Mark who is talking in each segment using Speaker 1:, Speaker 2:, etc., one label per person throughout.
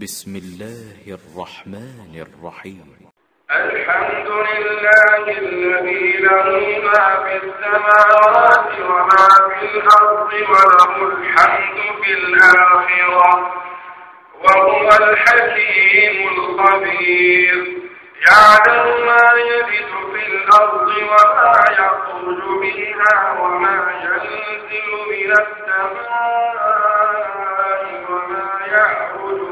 Speaker 1: بسم الله الرحمن الرحيم.
Speaker 2: الحمد لله الذي له ما في السماوات وما في الأرض وله الحمد في الآخرة وهو الحكيم الخبير. يعلم ما يلد في الأرض وما يخرج منها وما ينزل من السماء وما يعرج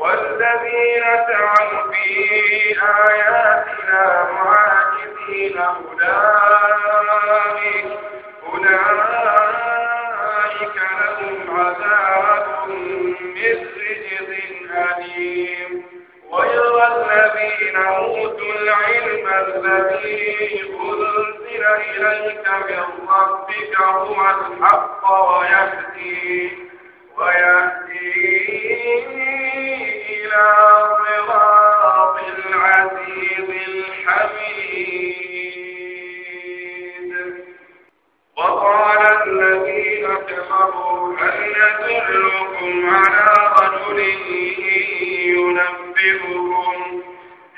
Speaker 2: والذين سعوا في آياتنا معاكسين أولئك أولئك لهم عذاب من أليم ويرى الذين أوتوا العلم الذي أنزل إليك من ربك هو الحق ويهدي ويهدي إلى العزيز الحميد. وقال الذين هل ندلكم على رجل ينبئكم؟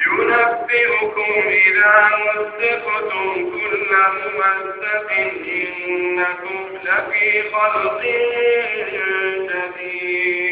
Speaker 2: ينبئكم إذا مزقتم كل ممزق إنكم لفي خلق جديد.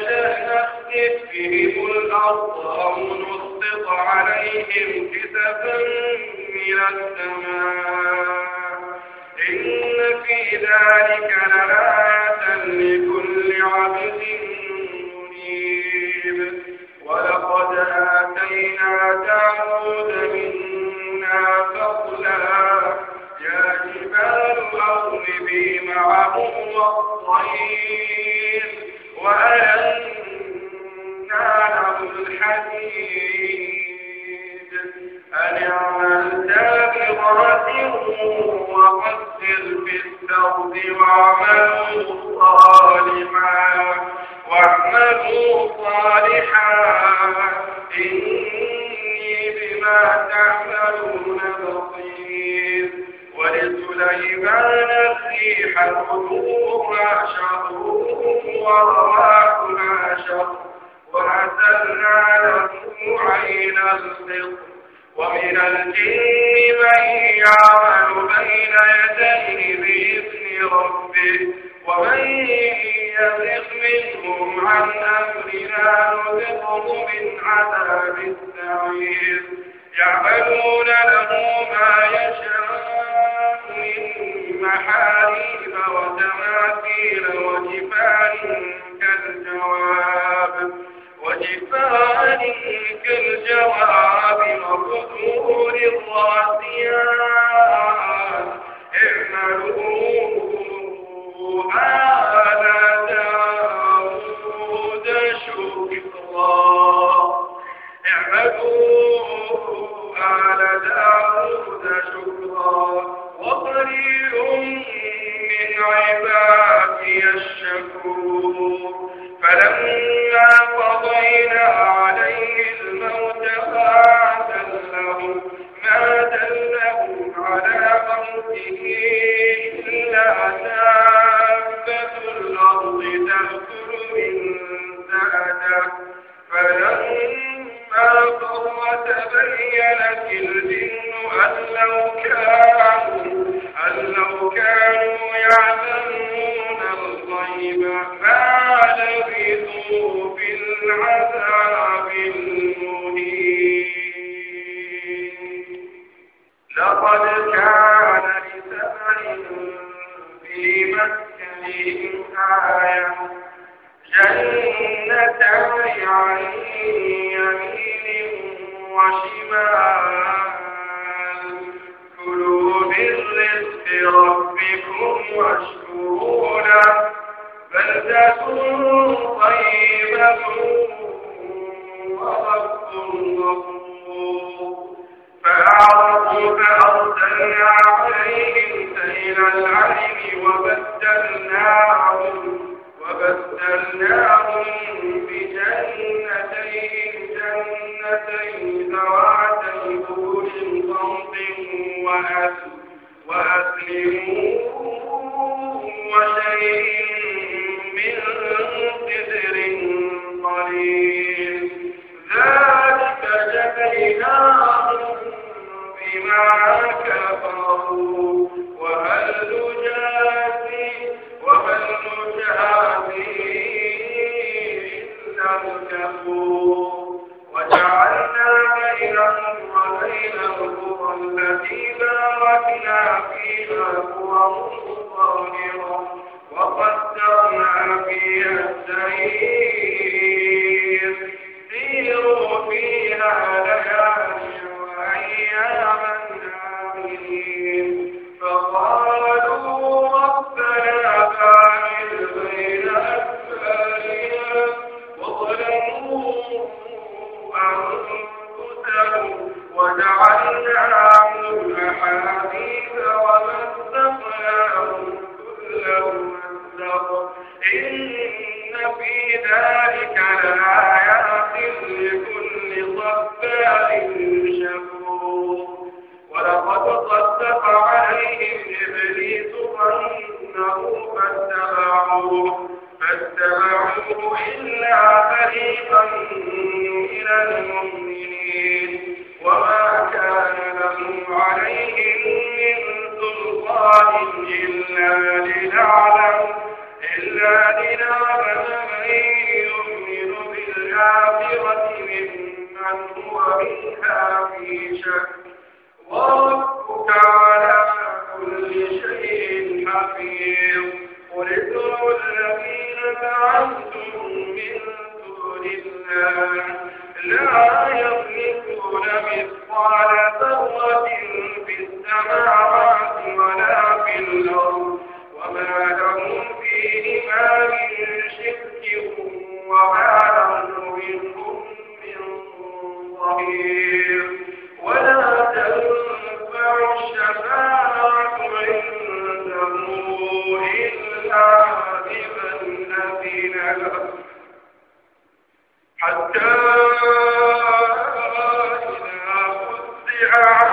Speaker 2: نشأ نخسف بهم الأرض أو نسقط عليهم كسفا من السماء إن في ذلك الريح غدوها شهر ورواحها شهر وأسلنا له عين القط ومن الجن من يعمل بين يديه بإذن ربه ومن يزغ منهم عن أمرنا نذقه من عذاب السعير يعملون له ما يشاء من محاريب فيهم آية جنتان عن يمين وشمال كلوا من رزق ربكم واشكروا له بلدة طيبة ورب غفور فأعرضوا فأرسلنا عليهم من العلم وبدلناهم وبدلناهم بجنتين جنتين ذواتي أكل صمت وأسل وأسلموا لا يملكون مثقال ذرة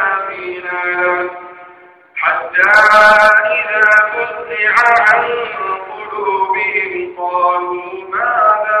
Speaker 2: آمينا حتى إذا فزع عن قلوبهم قالوا ماذا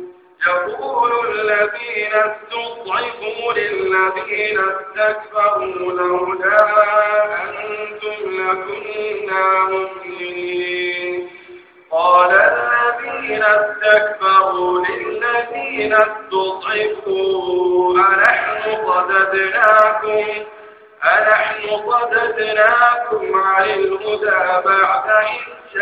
Speaker 2: يقول الذين استضعفوا للذين استكبروا لولا أنتم لكنا مؤمنين. قال الذين استكبروا للذين استضعفوا أنحن صددناكم أنحن صددناكم عن الهدى بعد إذ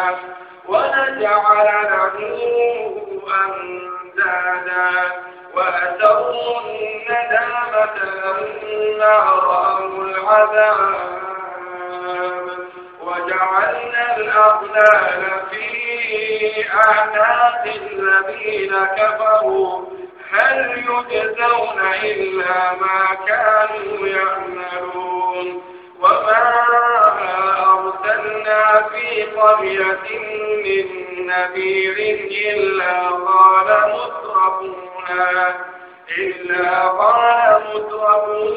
Speaker 2: الأغلال في أعناق الذين كفروا. هل يجزون إلا ما كانوا يعملون؟ وما أرسلنا في قرية من نذير إلا قال مترفوها إلا قال مترفوها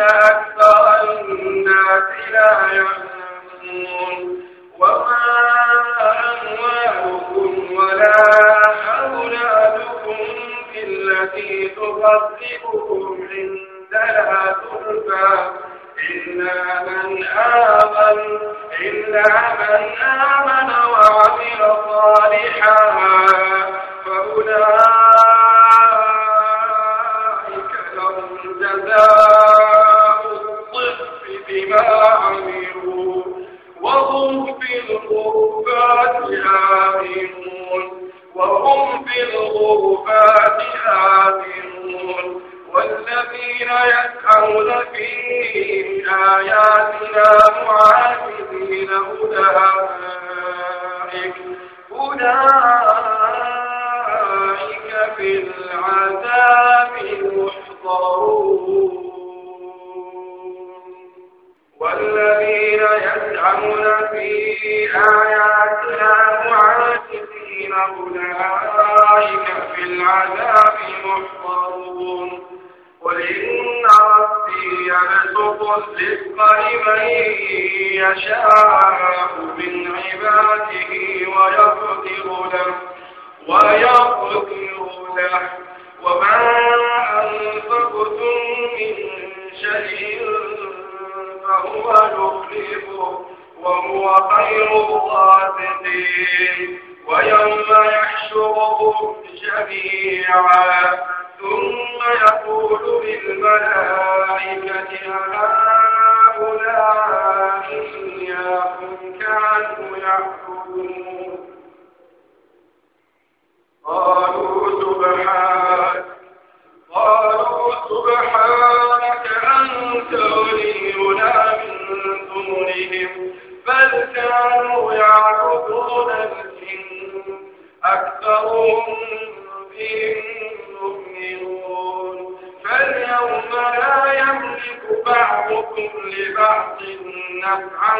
Speaker 2: أكثر الناس لا يعلمون. وما أموالكم ولا أولادكم بالتي تقربكم عندنا زلفى إلا من آمن إلا من آمن وعمل صالحا. فأولئك الغرفات آمنون. وهم في الغرفات آمنون. والذين يسعون في آياتنا معاذين أولئك أولئك يسعون في آياتنا معاذين أولئك في العذاب محضرون. قل إن ربي يبسط الرزق لمن يشاء من عباده ويقدر له ويقدر له. وما أنفقتم من وهو يخلفه وهو خير الرازقين. ويوم يحشرهم جميعا ثم يقول للملائكة هؤلاء إياكم كانوا يعبدون. قالوا سبحانك قالوا أنت ولينا من دونهم بل كانوا يعبدون الجن. أكثرهم بهم مؤمنون فاليوم لا يملك بعضكم لبعض نفعا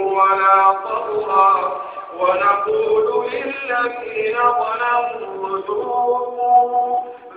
Speaker 2: ولا ضرا. ونقول للذين ظلموا ذوقوا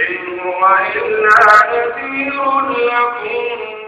Speaker 2: إن هو إلا نذير لكم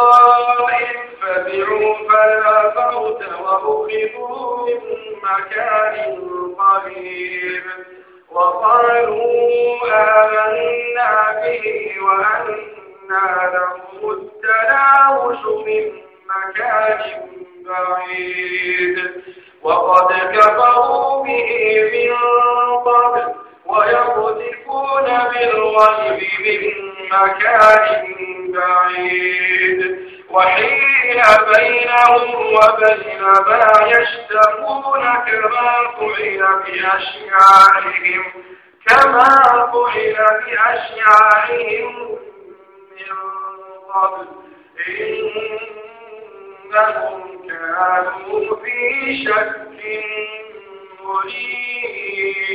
Speaker 2: وأخذوا من مكان قريب وقالوا آمنا به وأنا لهم التناوش من مكان بعيد وقد كفروا به من قبل ويقذفون بالغيب من مكان بعيد وحيل بينهم وبين ما يشتهون كما فعل بأشياعهم كما فعل بأشياعهم من قبل. إنهم كانوا في شك مريب.